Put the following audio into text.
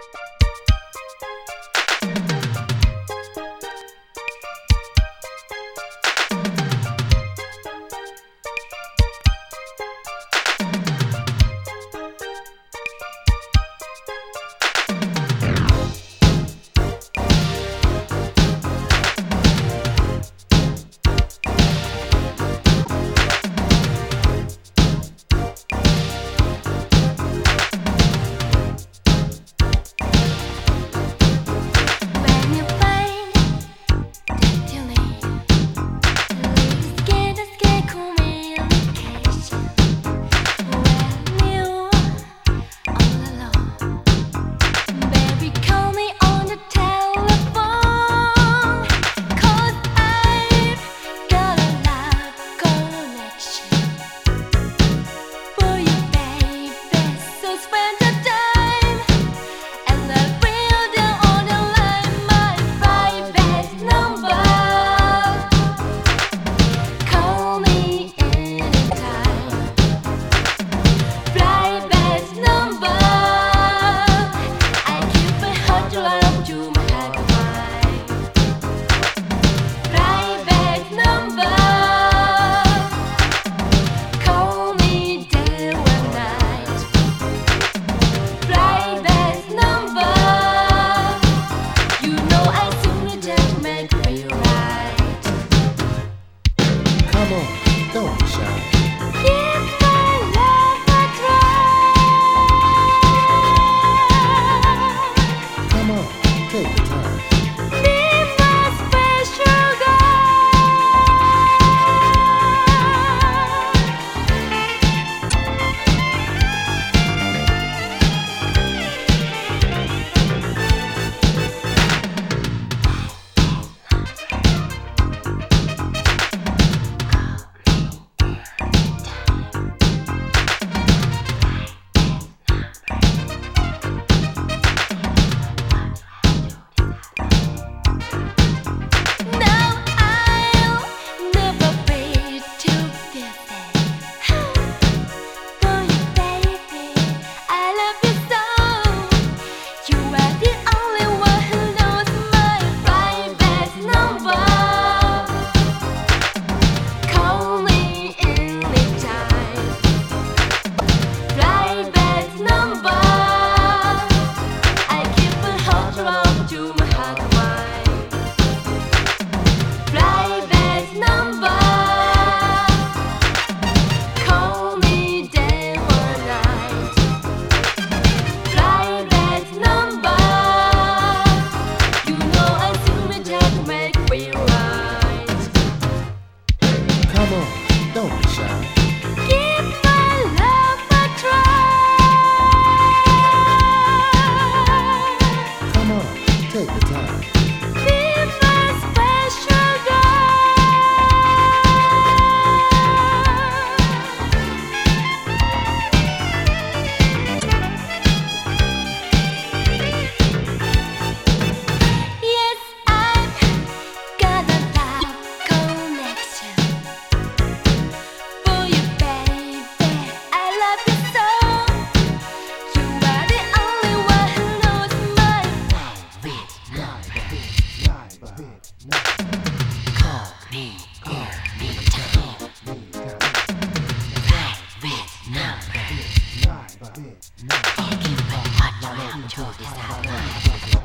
you Don't you my Come on, don't be shy. Come on, take the time. 他们就要跳